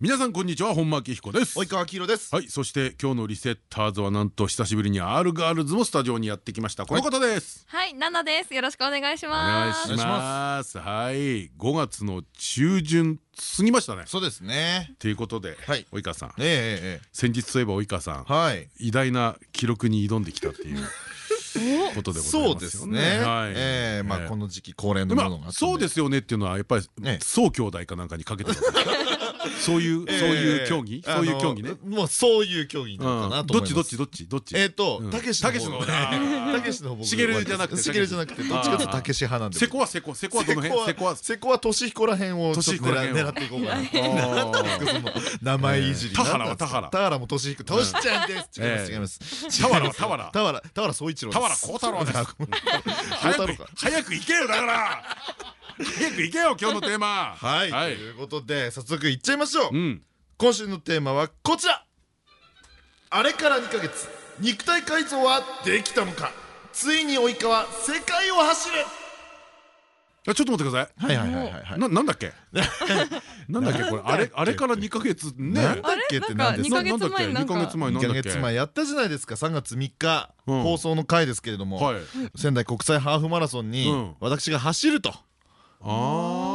皆さんこんにちは本間明彦です。及川明宏です。はいそして今日のリセッターズはなんと久しぶりに R ガールズもスタジオにやってきました。この方です。はい、ナナです。よろしくお願いしお願います。します。はい。5月の中旬過ぎましたね。そうですね。ということではい。及川さん。ええええ先日といえば及川さんはい。偉大な記録に挑んできたっていうことでございますよね。そうですね。はい。ええまあええ。この時期恒例のものがそうですよねっていうのはやっぱりね。宋兄弟かなんかにかけてるそういうそういう競技？ええそういう競技ね？もうそういう競技なのかなとどっちどっちどっちどっち？えっとうん。たけしのたけしの方 たけしの方僕しげるじゃなくてしげるじゃなくてどっちかとたけし派なんで。セコはセコセコはどの辺？セコはセコは。年彦らへんをちょっと狙年彦ら狙っていこうかな 名前いじり。田原は田原。田原も年彦としちゃんです違います違います。田原は田原。田原田原総一郎田原幸太郎です。早く行けよだから早く行けよ今日のテーマ。はい。ということで早速いっちゃいましょう。うん。今週のテーマはこちら。あれから2ヶ月肉体改造はできたのか。ついに及川世界を走れ。あちょっと待ってください。はいはいはいはいななんだっけ？なんだっけこれ？あれあれから2ヶ月ねなんだっけって何で？すかあれ？なんか二ヶ月前なんか。2ヶ月前2ヶなんだっけ？月前やったじゃないですか。3月3日うん。放送の回ですけれども。はい。仙台国際ハーフマラソンにうん。私が走るとあ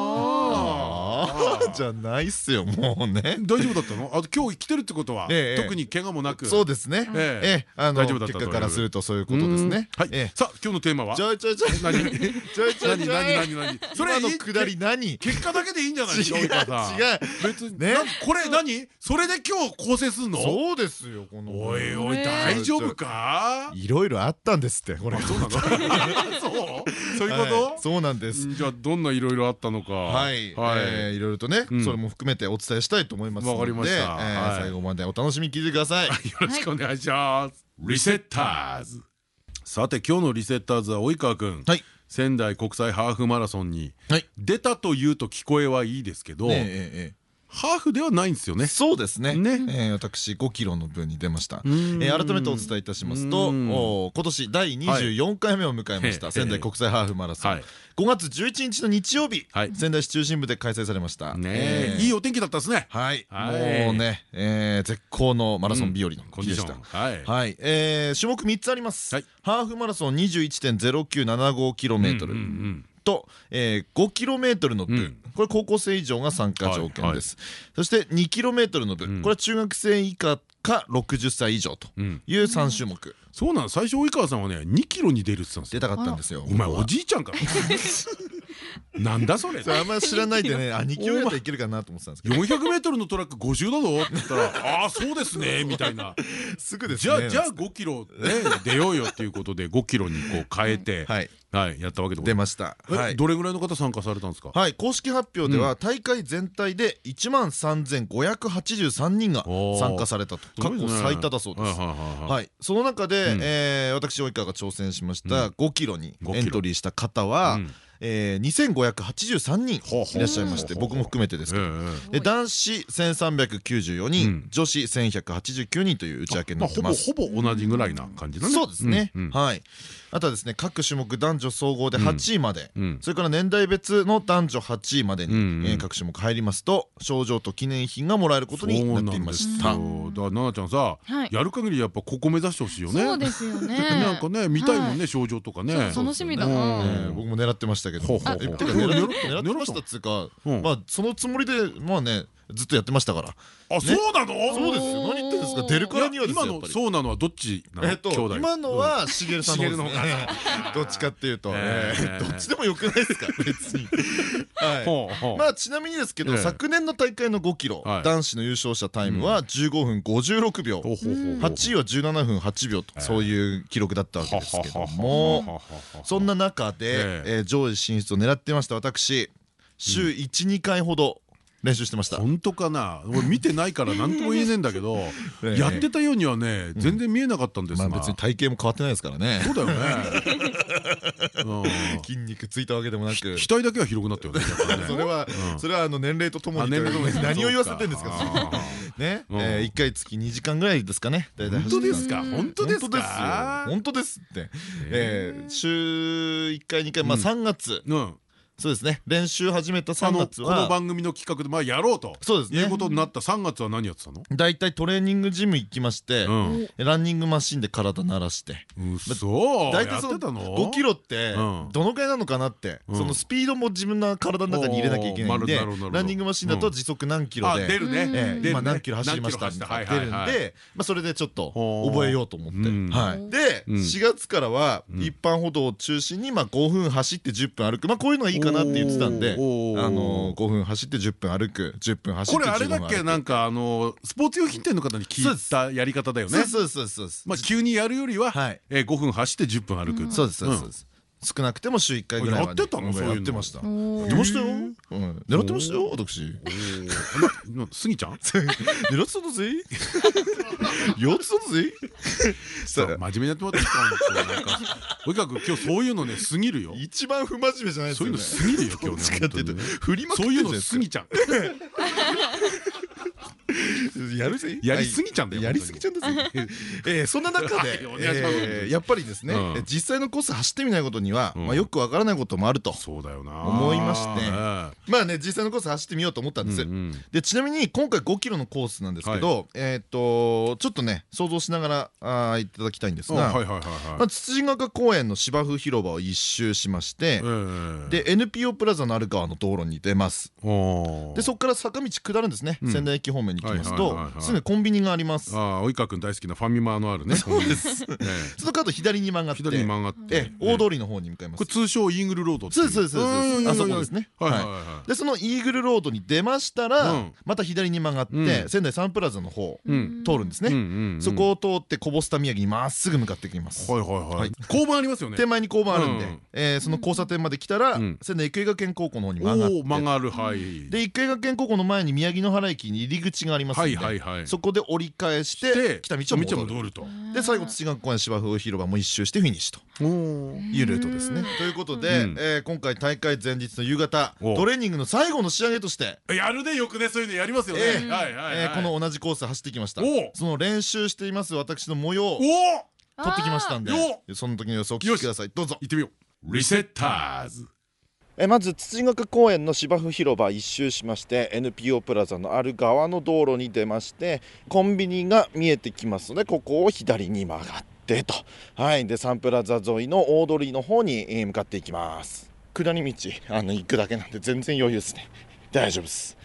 ああじゃないっすよもうね。大丈夫だったの？あ今日来てるってことはええ特に怪我もなく。そうですね。ええ。大丈夫だったと結果からするとそういうことですね。はい。ええ。さあ今日のテーマは？ちょいちょいちょい。何？ちょいちょい何？何？何？何？それ今のくだり何？結果だけでいいんじゃない？で違う違う。別に。これ何？それで今日構成すんの？そうですよこの。おいおいえ。ー大丈夫か？いろいろあったんですってこれあそうなの？そう。そういうこはい。そうなんです。とじゃあどんないろいろあったのか。はい、えーいろいろとね、うん。それも含めてお伝えしたいと思いますので最後までお楽しみ聞いてください。よろしくお願いします。リセッターズ。さて今日のリセッターズは及川くんはい。仙台国際ハーフマラソンにはい。出たというと聞こえはいいですけどええええハーフではないんですよね。そうですね。ね。えー私5キロの分に出ました、えん。ー改めてお伝えいたしますとうん。お今年第24回目を迎えました、はい。仙台国際ハーフマラソン、はい。5月11日の日曜日、はい。仙台市中心部で開催されました。ねえ。ーえ。いいお天気だったですね。はい、はい。もうね、えー絶好のマラソン日和の日でした、ョン。はい。はい、えー種目3つあります、はい。ハーフマラソン 21.0975km、うんうんと、えー、5km の分、うん。これ高校生以上が参加条件です、そして 2km の分、うん。これは中学生以下か60歳以上とうん。いう3種目、そうなの最初及川さんはね2キロに出るって言ってたんですよ。出たかったんですよ。お前おじいちゃんか なんだそれ。それあんまり知らないでねあ2キロやったらいけるかなと思ってたんですけど400メートルのトラック50だぞって言ったら「ああそうですね」みたいな。すぐですじねゃあじゃあ5キロね出ようよっていうことで5キロにこう変えてはい。はいやったわけでござ出いまました。どれぐらいの方参加されたんですか？はい、公式発表では大会全体で1万3583人が参加されたと。過去最多だそうです。ははい、その中で、うん。えー私及川が挑戦しました5キロに5キロ。エントリーした方は、うんえー、2583人いらっしゃいまして僕も含めてですけど。で男子1394人、うん。女子1189人という内訳になってます。ほぼほぼ同じぐらいな感じだね。そうですね、うんうん。はいあとはですね各種目男女総合で8位まで、うん。それから年代別の男女8位までに、うん。うんえー各種目入りますと賞状と記念品がもらえることになっていましたそうなんですよ。だから奈々ちゃんさはい。やる限りやっぱここ目指してほしいよね。そうですよね。なんかね見たいもんはね症状とかね。楽しみだうん。な。えー僕も狙ってましたけど。ほうほうほう。えてか狙って 狙ってました。っつうかうん。まあそのつもりでまあねずっとやってましたから。あそうなの？そうですよ。何言ってんですか？出るからには今のそうなのはどっちなの？えっと今のはしげるさんの方 どっちかっていうと。どっちでもよくないですか？別に。まあちなみにですけど、ええ。昨年の大会の5キロ、はい。男子の優勝者タイムは15分56秒、ほうほうほうほう。8位は17分8秒と、そういう記録だったわけですけどはもそんな中で、上位進出を狙ってました。私週12回ほど練習してました。本当かな？俺見てないから何とも言えねえんだけどえ え。やってたようにはね全然見えなかったんですが。まあ別に体型も変わってないですからね。そうだよね。うん。筋肉ついたわけでもなく。額だけは広くなったよね それはそれはあの年齢とともに何を言わせてんですかね？うん。1回月2時間ぐらいですかね。大体本当ですか？か本当ですか？本当ですって。えー週1回2回まあ3月。うんそうですね。練習始めたあ3の月は。この番組の企画でまあやろうとそうですね。いうことになった3月は何やってたの？大体トレーニングジム行きましてうん。ランニングマシンで体慣らして。そう大体そのやってたの？5キロってうん。どのくらいなのかなってうん。そのスピードも自分の体の中に入れなきゃいけないんでランニングマシンだと時速何キロあで出るね。ええ出るね。今何キロ走りました何キロみた？い出るんでまあそれでちょっと覚えようと思って。うん。はい。でうん。4月からはうん。一般歩道を中心にまあ5分走って10分歩く。まあこういうのがいいかなって言ってたんであの5分走って10分歩く10分走ってこれあれ15分歩く。だっけなんかあのスポーツ用品店の方に聞いたやり方だよね。そうそうそうですまあ急にやるよりははい。えー5分走って10分歩く。そうですそうです少なくても週1回ぐらいやってたの？そういうの。やってました。やってましたよ。うん。狙ってましたよ私。なスギちゃん？狙ってたんだぜやってたんだぜさあ真面目にやってもらっていいか。とにかく今日そういうのね過ぎるよ。一番不真面目じゃないですよね。そういうの過ぎるよ今日ねそういうのすぎちゃんやるぜ。やりすぎちゃうんだよやりすぎちゃうんだぜ えーそんな中でやっぱりですねうん。実際のコース走ってみないことにはよくわからないこともあるとそうだよな。思いまして。えまあね実際のコース走ってみようと思ったんです。でちなみに今回5キロのコースなんですけどえっとちょっとね想像しながらいただきたいんですが土ヶ丘公園の芝生広場を一周しまして、ええで NPO プラザのある側の道路に出ます。でそこから坂道下るんですね、うん。仙台駅方面に行きますとすぐコンビニがあります。ああ及川君大好きなファミマのあるね。そうです。その後左に曲がって左に曲がって。え大通りの方に向かいます。これ通称イーグルロードそうそうそうあそこですね。はいはいははい。でそのイーグルロードに出ましたら、うん。また左に曲がって、うん。仙台サンプラザの方うん。通るんですね、そこを通ってこぼした宮城にまっすぐ向かっていきます、はいはいははい。い交番ありますよね。手前に交番あるんで、その交差点まで来たら、うん。仙台育英学園高校の方にお曲がっ曲がる。はい。で育英学園高校の前に宮城野原駅に入り口がありますのはで、いはいはい。そこで折り返しでて来た道を戻ると。で最後土ヶ公園芝生広場も一周してフィニッシュというルートですね。ということで、今回大会前日の夕方おトレーニングの最後の仕上げとして、やるねよくねそういうのやりますよね。この同じコース走ってきました。その練習しています私の模様をおお撮ってきましたんでよその時の様子をお聞きください。どうぞ。行ってみよう。リセッターズえまず土ヶ公園の芝生広場一周しまして NPO プラザのある側の道路に出ましてコンビニが見えてきますのでここを左に曲がってと。はい。でサンプラザ沿いの大通りの方にえ向かっていきます。下り道あの行くだけなんで全然余裕ですね。大丈夫です。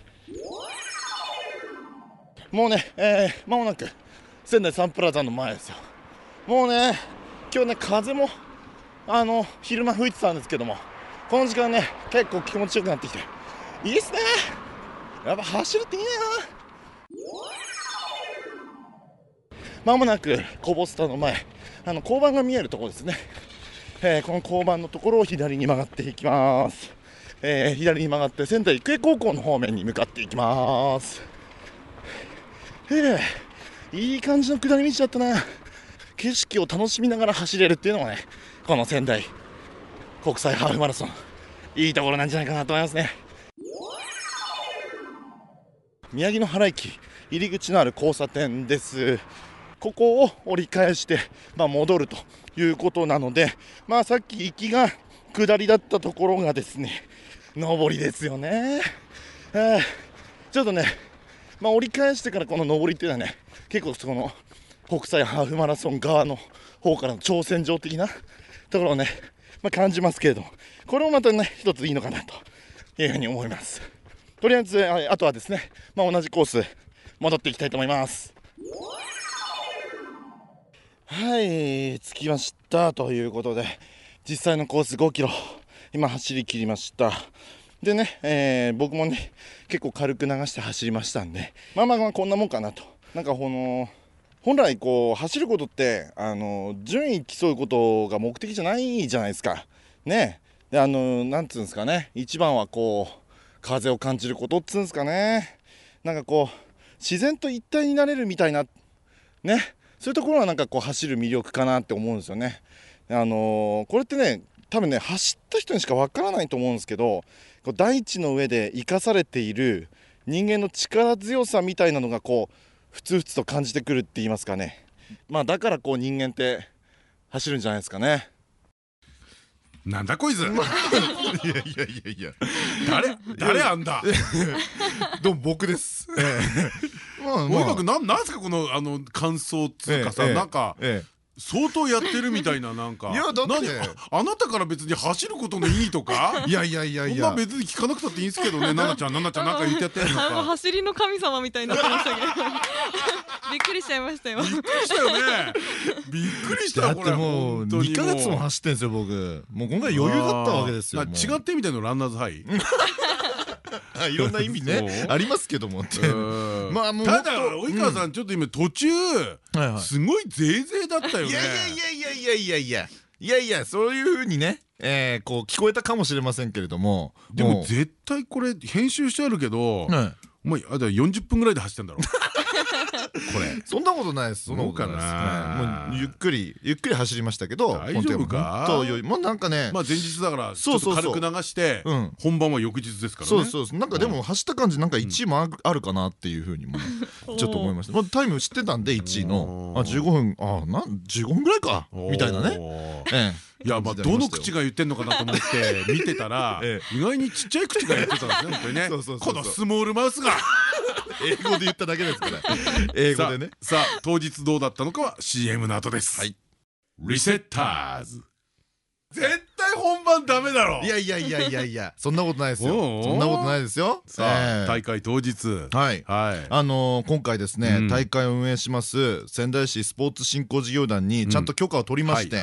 もうねえー、間もなく仙台サンプラザの前ですよ。もうね今日ね風もあの昼間吹いてたんですけどもこの時間ね結構気持ちよくなってきて。いいっすね。やっぱ走るっていいな。まもなくコボスタの前あの交番が見えるところですね、えーこの交番のところを左に曲がっていきます、えー左に曲がって仙台育英高校の方面に向かっていきます。えいい感じの下り道だったな。景色を楽しみながら走れるっていうのがねこの仙台国際ハーフマラソン。いいところなんじゃないかなと思いますね。宮城野原駅入り口のある交差点です。ここを折り返して、まあ、戻るということなので、まあ、さっき行きが下りだったところがですね上りですよね、えーちょっとね、まあ、折り返してからこの上りっていうのはね結構その国際ハーフマラソン側の方からの挑戦状的なところをね、まあ、感じますけれどもこれもまたね一ついいのかなというふうに思います。とりあえずあとはですね、まあ、同じコース戻っていきたいと思います。はい着きましたということで実際のコース5キロ今走り切りました。でね、えー僕もね結構軽く流して走りましたんでまあまあまあこんなもんかなと。なんかこの本来こう走ることってあの順位競うことが目的じゃないじゃないですか。ね。であのなんつうんですかね。一番はこう風を感じることっつうんですかね。なんかこう自然と一体になれるみたいなね。そういうところはなんかこう走る魅力かなって思うんですよね。あのこれってね多分ね走った人にしかわからないと思うんですけどこう大地の上で生かされている人間の力強さみたいなのがこうふつふつと感じてくるって言いますかね。まあだからこう人間って走るんじゃないですかね。なんだこいつ。いやいやいやいや。誰誰あんだ。どうも僕です。まあ大岩君なんなんすかこのあの感想っつうかさええなんかええ相当やってるみたいななんか。いやだって。何？ああなたから別に走ることの意義とか？いやいやいやいや。そんな別に聞かなくたっていいんですけどね奈々ちゃん奈々ちゃんなんか言ってやってんのなんか。か 走りの神様みたいになってましたけど。びっくりしちゃいましたよ。びっくりしたよね。びっくりしたよこれもう本当に2ヶ月も走ってんですよ僕。もう今回余裕だったわけですよ違ってみたいのランナーズハイ。あ いろんな意味ね。ありますけどもって。うんまあもうただ及川さんちょっと今途中すごいぜいぜいだったよね。いやいやいやいやいやいや。いやいやいやそういうふうにねえーこう聞こえたかもしれませんけれどもでも絶対これ編集してあるけどはい。お前あだから40分ぐらいで走ってんだろ これ。そんなことないです。そんなことないです。もうゆっくりゆっくり走りましたけど大丈夫か？本当よ。もうなんかねまあ前日だからちょっそうそう。そうと軽く流してうん。本番は翌日ですからね。そうそうそう。なんかでも走った感じなんか1位もあるあるかなっていうふうにも ちょっと思いました。まあタイム知ってたんで1位の。あ15分。あなん15分ぐらいか。みたいなね。おーえ。いやまあどの口が言ってんのかなと思って見てたら え意外にちっちゃい口が言ってたんですね本当にね。そうそうそうそう。このスモールマウスが。え英語で言っただけですから。英語でね。さあ当日どうだったのかは CM の後です。はい。リセッターズ。絶対本番ダメだろ。いやいやいやいやいやそんなことないですよ。そんなことないですよ。さあええ。大会当日。はい。はい。あのー今回ですね、うん。大会を運営します仙台市スポーツ振興事業団にちゃんと許可を取りまして、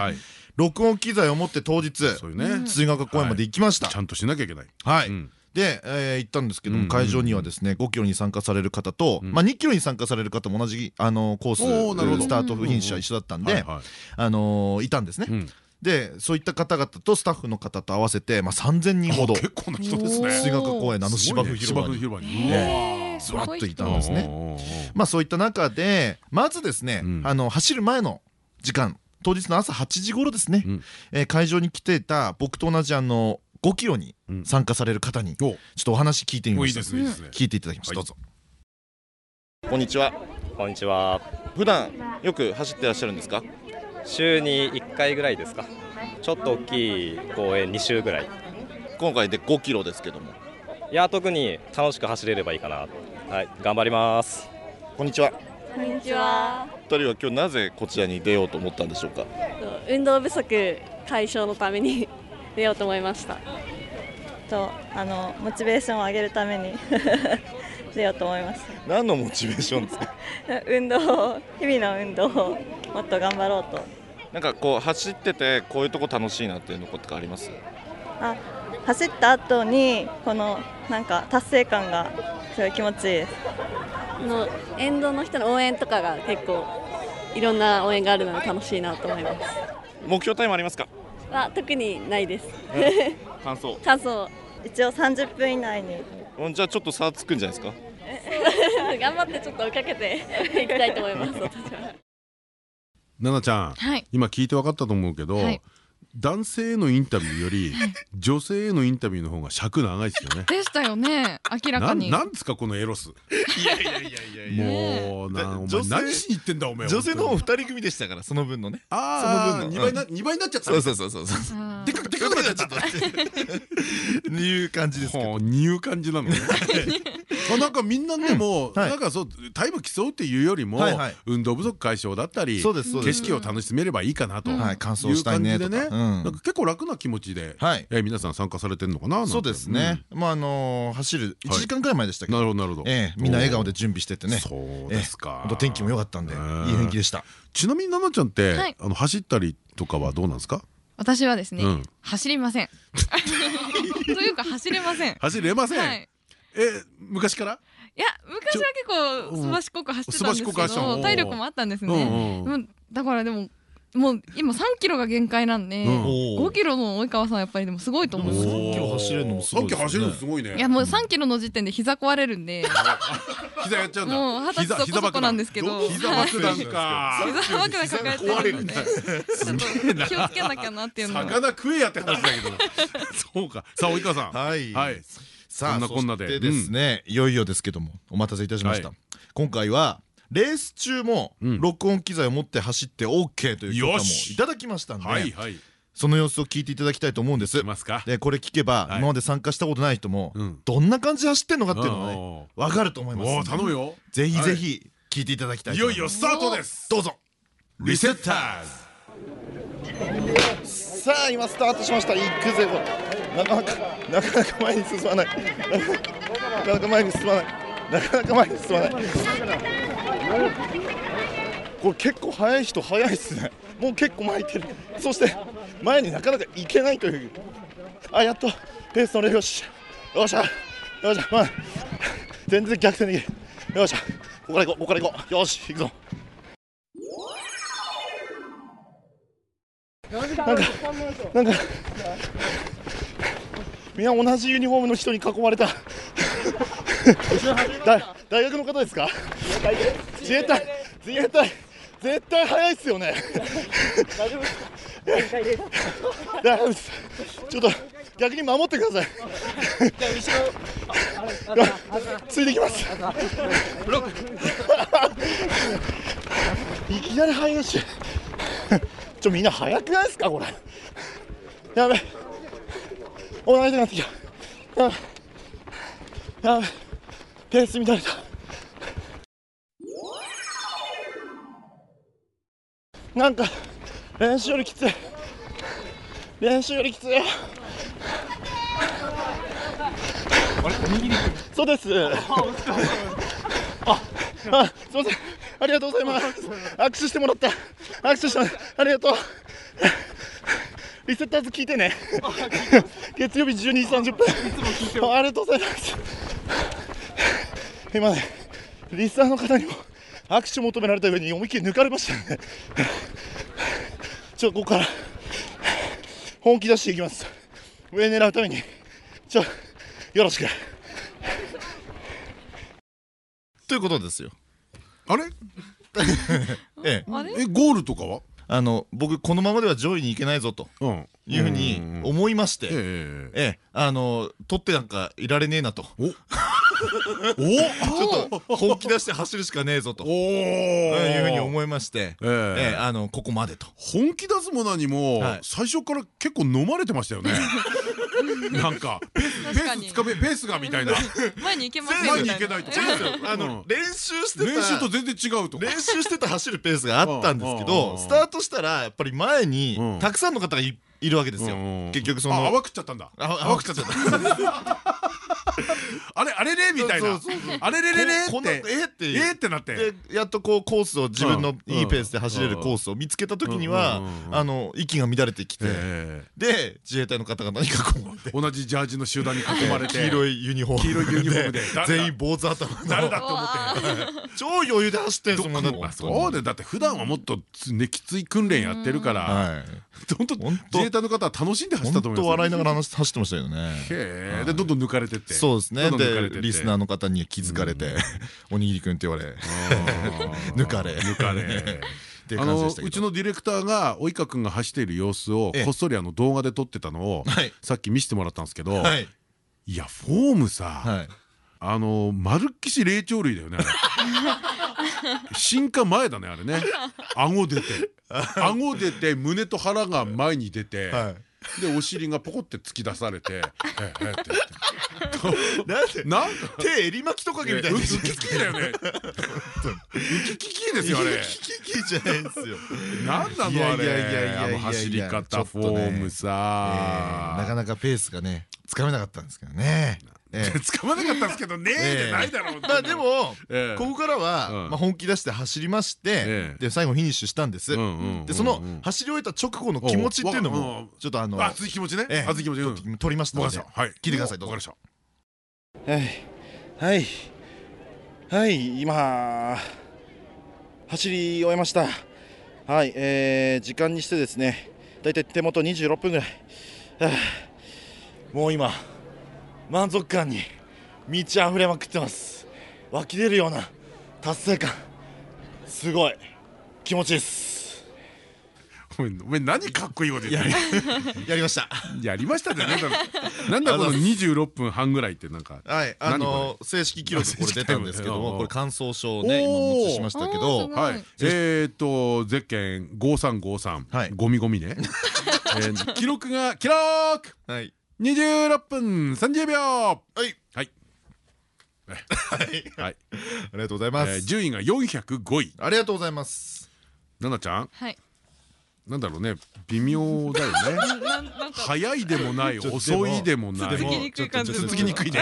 録音機材を持って当日そういうね。水ヶ丘公園まで行きました。ちゃんとしなきゃいけない。はい、うんで、えー行ったんですけども会場にはですね5キロに参加される方と、うん。まあ、2キロに参加される方も同じあのコおーススタートフィニッシュは一緒だったんで、はいたんですね、うん。でそういった方々とスタッフの方と合わせて、まあ、3,000人ほど。あ結構な人ですね。水ヶ丘公園のあの芝生広場に。ずわっといたんですね。まあそういった中でまずですね、うん。あの走る前の時間当日の朝8時頃ですね、うん。えー会場に来てた僕と同じあの5キロにうん参加される方にちょおっとお話聞いてみました聞いていただきました、はいどうぞこんにちはこんにちは。普段よく走ってらっしゃるんですか？週に1回ぐらいですか。ちょっと大きい公園2周ぐらい。今回で5キロですけどもいや、特に楽しく走れればいいかな。はい、頑張ります。こんにちはこんにちは。2人は今日なぜこちらに出ようと思ったんでしょうか？運動不足解消のために出ようと思いました。とあのモチベーションを上げるために 出ようと思いまし何のモチベーションですか？た 運動を日々の運動をもっと頑張ろうと。なんかこう走っててこういうとこ楽しいなっていうのことかあります？あ走った後にこのなんか達成感がすごい気持ちいいです。あの沿道の人の応援とかが結構いろんな応援があるので楽しいなと思います。目標タイムありますか？は特にないです。感想。感想。一応30分以内に。うんじゃあちょっと差つくんじゃないですか？頑張ってちょっと追いかけて いきたいと思います。私は。奈々ちゃん。はい。今聞いて分かったと思うけどはい男性へのインタビューより女性へのインタビューの方が尺長いですよね。でしたよね。明らかなんになんですかこのエロス。いやいやいやいやもうなお何しに行ってんだお前女性の方本当に。2人組でしたからその分のね。ああその分の。2倍な二倍になっちゃったそうそうそうそうでかくでかくなっちゃった。いう感じですいう感じなのね。ま あなんかみんなでもはいなんかそうタイム競うっていうよりもはいはい運動不足解消だったり景色を楽しめればいいかなとい感いう想したいね感じでねとかうんなんか結構楽な気持ちではいえ皆さん参加されてるのかななそうですねまああのー走る1時間くらい前でしたけどなるほどなるほどええみんな笑顔で準備しててねそうですか本当天気も良かったんでいい雰囲気でしたちなみに奈々ちゃんってはいあの走ったりとかはどうなんですか私はですね、うん走りませんというか走れません走れませんはいえ昔から？いや昔は結構すばしっこく走ってたんですけど体力もあったんですね、うんうんだからでももう今3キロが限界なんで、うん。5キロの及川さんやっぱりでもすごいと思うおー。3キロ走れるのもすごいですね。さっき走るのすごいね。いやもう3キロの時点で膝壊れるんで。膝やっちゃうんだ。もう二十歳そこそこなんですけど。膝爆弾か。膝爆弾抱えてるんで。気をつけなきゃなっていうのは魚食えやって話だけど。そうか。さあ及川さん。はい。はいさあこんなで。ですねいよいよですけどもお待たせいたしました。はい。今回はレース中もうん。録音機材を持って走って OK という許可もいただきましたんでその様子を聞いていただきたいと思うんです。いますか。でこれ聞けばはい。今まで参加したことない人もうん。どんな感じで走ってんのかっていうのがねお分かると思います頼むよ。ぜひぜひ聞いていただきたいいよいよスタートです。どうぞ。リセッターズさあ今スタートしました。行くぜこれなかなかなかなか前に進まない。なかなか前に進まない。なかなか前に進まない。これ結構速い人速いですね。もう結構前行ってる。そして前になかなか行けないという。あやっとペース乗れる。よしよっしゃ。よっしゃ、まあ、全然逆転できる。よっしゃ。ここから行こう。ここから行こう。よし行くぞ。なんか、なんか、みんな同じユニフォームの人に囲まれた。だ大学の方ですか？自衛隊、自衛隊、絶対早いっすよね。大丈夫です。ちょっと逆に守ってください。ついてきます。いきなり早いし。ちょみんな早くないですかこれやべお腹痛くなってきたやべやべペース乱れたなんか練習よりきつい練習よりきついそうですあ、あ、すみません。ありがとうございます。握手してもらった。握手した。ありがとう。リセッターズ聞いてね。月曜日12時30分。ありがとうございます。今ね、リスナーの方にも 握手求められた上に思いっきり抜かれましたね。ちょっとここから本気出していきます。上狙うために、ちょ、よろしく。ということですよ あれ？ええあれ？えゴールとかは？あの僕このままでは上位に行けないぞとうん。いうふうに思いましてええあの取ってなんかいられねえなとおおちょっと本気出して走るしかねえぞと。おいうふうにい思いまして。ええ。ええあのここまでと。本気出すも何もはい。最初から結構飲まれてましたよね。なんかペースつかめペースがみたいな。前に行けません前に行けないと。練習してた練習と全然違うと。か練習してた走るペースがあったんですけどスタートしたらやっぱり前にうん。たくさんの方がいいるわけですよ。うん。結局そのあ泡食っちゃったんだ。あ泡食っちゃった あれあれれみたいな。あれれれれって。えって。えってなって。でやっとこうコースを自分のうんいいペースで走れるコースを見つけた時にはあの息が乱れてきてえで自衛隊の方々に囲まれてえ同じジャージの集団に囲まれて 黄色いユニフォーム黄色いユニフォームで。全員坊主頭の。誰だと思って 超余裕で走ってんすもんだそうでだって普段はもっとつねきつい訓練やってるからはい。本当本当自衛隊の方は楽しんで走ったと思います本当笑いながら話走ってましたよね。へえ。でどんどん抜かれてって。そうですねどんどん抜かれてって。でリスナーの方に気づかれて「おにぎりくん」って言われ。抜かれ。抜かれ。っていうあの感じでしたけど。うちのディレクターが及川君が走っている様子をええ。こっそりあの動画で撮ってたのをはい。さっき見せてもらったんですけどはい。いやフォームさはい。あのまるっきし霊長類だよね進化前だねあれね。顎出て。顎出て胸と腹が前に出て。はいでお尻がポコって突き出されて「ええええ」ってなんで？手襟巻きトカゲみたいなウキキキだよね。ウキキキですよあれ。キキキじゃないですよ。なんなのあいやいやいやいやいやれあの走り方フォームえさーなかなかペースがねつかめなかったんですけどねええ。つかまなかったんですけどねえじゃないだろうまあでもええ。ここからは本気出して走りましてええ。で最後フィニッシュしたんです。でその走り終えた直後の気持ちっていうのもちょっとあの熱い気持ちね。ええ。熱い気持ち取りましたので聞いてくださいどうぞ。はい。はい。はい。今走り終えました。はい、えー時間にしてですねだいたい手元26分ぐらい。はあ。もう今満足感に満ち溢れまくってます。湧き出るような達成感。すごい。気持ちいいです。お前お前何かっこいいこと言ってる やりました。やりましたってなんだなんだこの26分半ぐらいってなんかはいあ何の正式記録これ出たんですけどもこれ感想書をね今お持ちしましたけどえーっとゼッケン5353、はい。ゴミゴミね、えー記録が記録！はい26分30秒。はい。はい。はい。はい、ありがとうございまえーす順位が405位。ありがとうございます。奈々ちゃん？はい。なんだろうね。微妙だよね。なんなんか。早いでもない遅いでもない。つきにくい感じちょっとつきにくいね。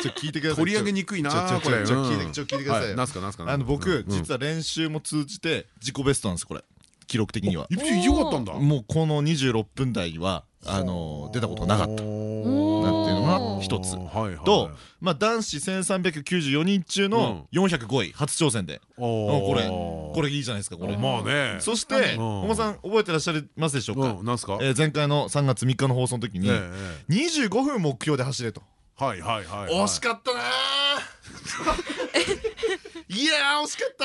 ちょっと聞いてください。取り上げにくいなちょちょこれ。ちょうん。聞いてちょ聞いてください。はい。なんすかなんすかあの僕うん。実は練習も通じて自己ベストなんですこれ。記録的には。よかったんだ。もうこの26分台はあの出たことなかったなんていうのが一つ。とまあ男子1394人中の405位初挑戦で。これこれいいじゃないですかこれ。まあね。そしてうん。本間さん覚えてらっしゃいますでしょうか？前回の3月3日の放送の時にええ25分目標で走れと。はいはいはいはい。惜しかったなー。いやー惜しかった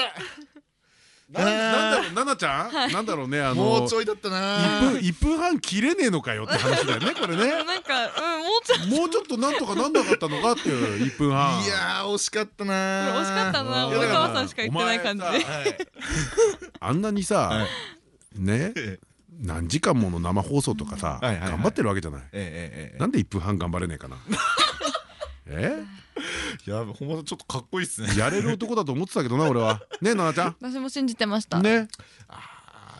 ななんだろう奈々ちゃん？なんだろうねあのもうちょいだった1な分1分半切れねえのかよって話だよねこれね。なんかうんもうちょっと。もうちょっとなんとかなんなかったのかっていう1分半。いやー惜しかったな惜しかったなうん小川さんしか言ってない感じ。あんなにさはい。ね何時間もの生放送とかさ頑張ってるわけじゃない。なんで1分半頑張れねえかな。え え？いや本間さんちょっとかっこいいっすね。やれる男だと思ってたけどな俺は。ね奈々ちゃ私も信じてました。んね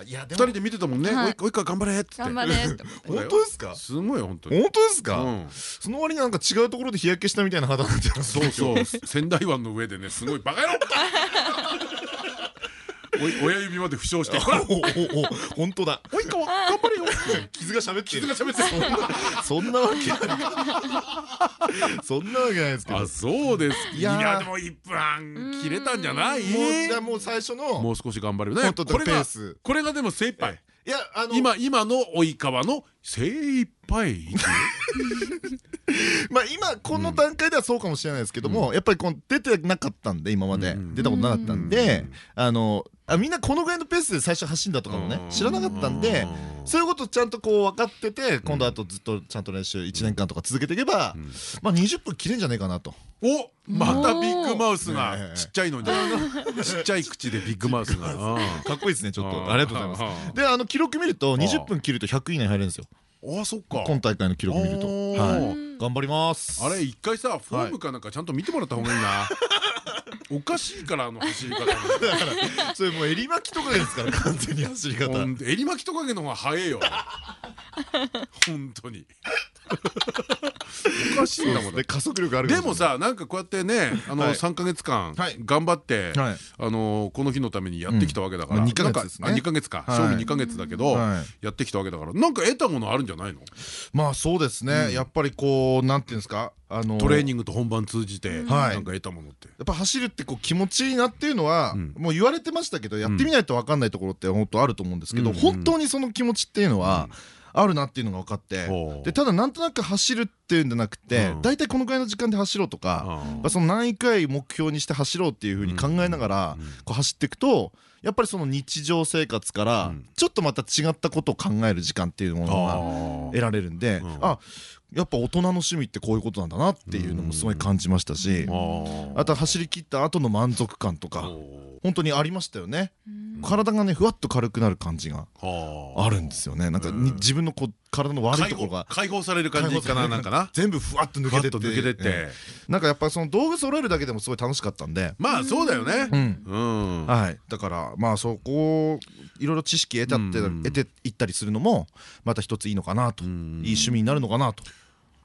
いやで2も人で見てたもんね。はい。おいっか頑張れっつって。頑張れって思って 本当ですか？すごい本当に。本当ですか、うん。その割になんか違うところで日焼けしたみたいな肌になってそうそう。仙台湾の上でねすごい。バカ野郎親指まで負傷して。ほ らおおお本当だおいかわ頑張れよ傷が喋って傷が喋ってそんなわけそんなわけないですけどあそうですいやでも1分切れたんじゃないもうじゃもう最初のもう少し頑張るね本当だこれがペースこれがでも精一杯いやあの今今の及川の精一杯まあ今この段階ではそうかもしれないですけども、やっぱりこう出てなかったんで今まで、うん出たことなかったんで、うんあのあみんなこのぐらいのペースで最初走るんだとかもね知らなかったんでそういうことちゃんとこう分かってて今度あとずっとちゃんと練習1年間とか続けていけば、ん。まあ20分切れんじゃないかなと。おまたビッグマウスねがえ。ちっちゃいのに。ちっちゃい口でビッグマウスが。かっこいいですねちょっと。うん。ありがとうございます。であの記録見ると20分切ると100位以内に入れるんですよ。あそっか。今大会の記録見ると。はい。頑張ります。あれ一回さフォームかなんかちゃんと見てもらった方がいいな おかしいからあの走り方。だからそれもう襟巻きとかですから完全に走り方。襟巻きトカゲの方が早いよ。本当におかしいんだもん。で加速力あるでもさなんかこうやってねあのはい。3か月間はい。頑張ってはい。あのこの日のためにやってきたわけだから。うん。まあ二ヶ月なんかですねあ2ヶ月か。はい。賞味2ヶ月だけどはい。やってきたわけだから。なんか得たものあるんじゃないの？まあそうですね。やっぱりこうなんていうんですか？あのトレーニングと本番通じてはい。なんか得たものって。やっぱ走るってこう気持ちいいなっていうのは、うん。もう言われてましたけどやってみないと分かんないところって本当あると思うんですけど、うん。本当にその気持ちっていうのは、あるなっていうのが分かってでただなんとなく走るっていうんじゃなくてうん。大体このぐらいの時間で走ろうとか、その何回目標にして走ろうっていうふうに考えながらうん。こう走っていくとやっぱりその日常生活からうん。ちょっとまた違ったことを考える時間っていうものが得られるんで、うん。あやっぱ大人の趣味ってこういうことなんだなっていうのもすごい感じましたし、あとは走り切った後の満足感とか本当にありましたよね。うん。体がねふわっと軽くなる感じがはあ。あるんですよね。なんかに自分のこう体の悪いところが。解放される感じかななんかな。全部ふわっと抜けてって。抜けてって。ええなんかやっぱその道具揃えるだけでもすごい楽しかったんで。まあそうだよね。うん。うん。はい。だからまあそこをいろいろ知識得たってうん。得ていったりするのもまた一ついいのかなと。いいん趣味になるのかなと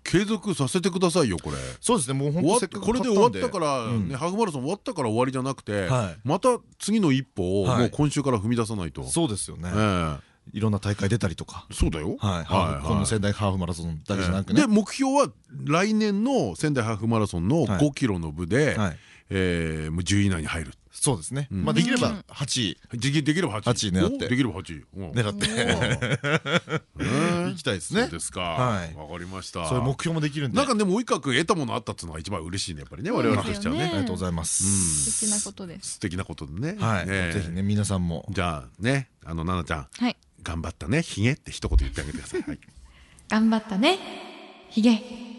継続させてくださいよこれ。そうですねもう本終わっ当これで終わったからうん。ねハーフマラソン終わったから終わりじゃなくてはい。また次の一歩をはい。もう今週から踏み出さないと。そうですよね。えいろんな大会出たりとか。えそうだよ。はい。ハーフこの仙台ハーフマラソンだけじゃなくね。で目標は来年の仙台ハーフマラソンのはい。5キロの部でもう10位以内に入るそうですね。うん。まあできれば8位できできれば8 8位狙って。おできれば8位うん。狙って。うん 行きたいですね。ですか。はい。わかりました。そういう目標もできるんで。なんかでも及川君得たものあったっていうのが一番嬉しいねやっぱりね我々としてはね。ありがとうございます素敵なことです。素敵なことでね。はい。ええ。ぜひね皆さんも。じゃあねあの奈々ちゃん。はい。頑張ったね。ひげって一言言ってあげてください。はい。頑張ったね。ひげ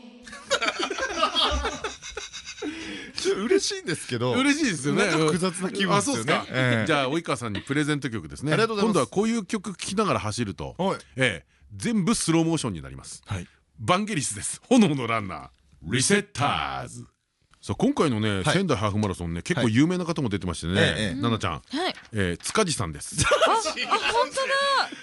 嬉しいんですけど嬉しいですよね。複雑な気分ですよね。じゃあ及川さんにプレゼント曲ですね。今度はこういう曲聴きながら走ると。全部スローモーションになります。はい。バンゲリスです。炎のランナー。リセッターズさあ今回のね仙台ハーフマラソンね結構有名な方も出てましてね奈々ちゃん。はい。えー塚地さんです。あ本当だ。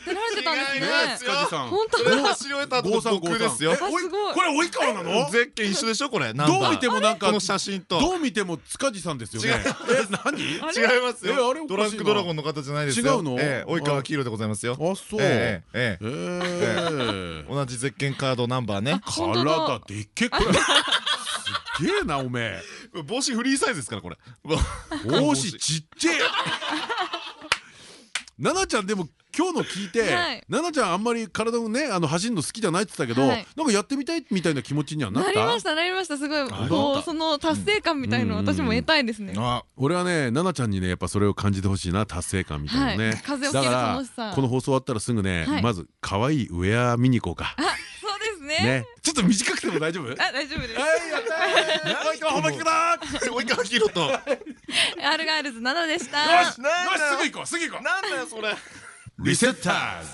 出られてたんですね。塚地さん。本当それ走り終えた後53僕ですよ。えあすごい。これ及川なの？ゼッケン一緒でしょ？これどう見てもなんかこの写真と。どう見ても塚地さんですよね。え何？違いますよ。ドランクドラゴンの方じゃないですよ。違うの？ええ及川黄色でございますよ。あそう。ええ同じゼッケンカードナンバーね。体でっけこれすげえなおめえ。帽子フリーサイズですからこれ。帽子ちっちゃい。奈々ちゃんでも今日の聞いてはい。奈々ちゃんあんまり体をねあの走るの好きじゃないって言ってたけどはい。なんかやってみたいみたいな気持ちにはなっなりましたたなりました。すごいよかった？こうその達成感みたいのを私も得たいですね。あ。俺はね奈々ちゃんにねやっぱそれを感じてほしいな達成感みたいなはい。ね風を切るだから楽しさ。この放送終わったらすぐねはい。まず可愛いウェア見に行こうかね。ね。ちょっと短くても大丈夫？はいあ大丈夫です。やったー。はい。今日褒め聞くなー。及川黄色とアルガールズ7でした。よしよしすぐ行こうすぐ行こう。なんだよそれ。リセッターズ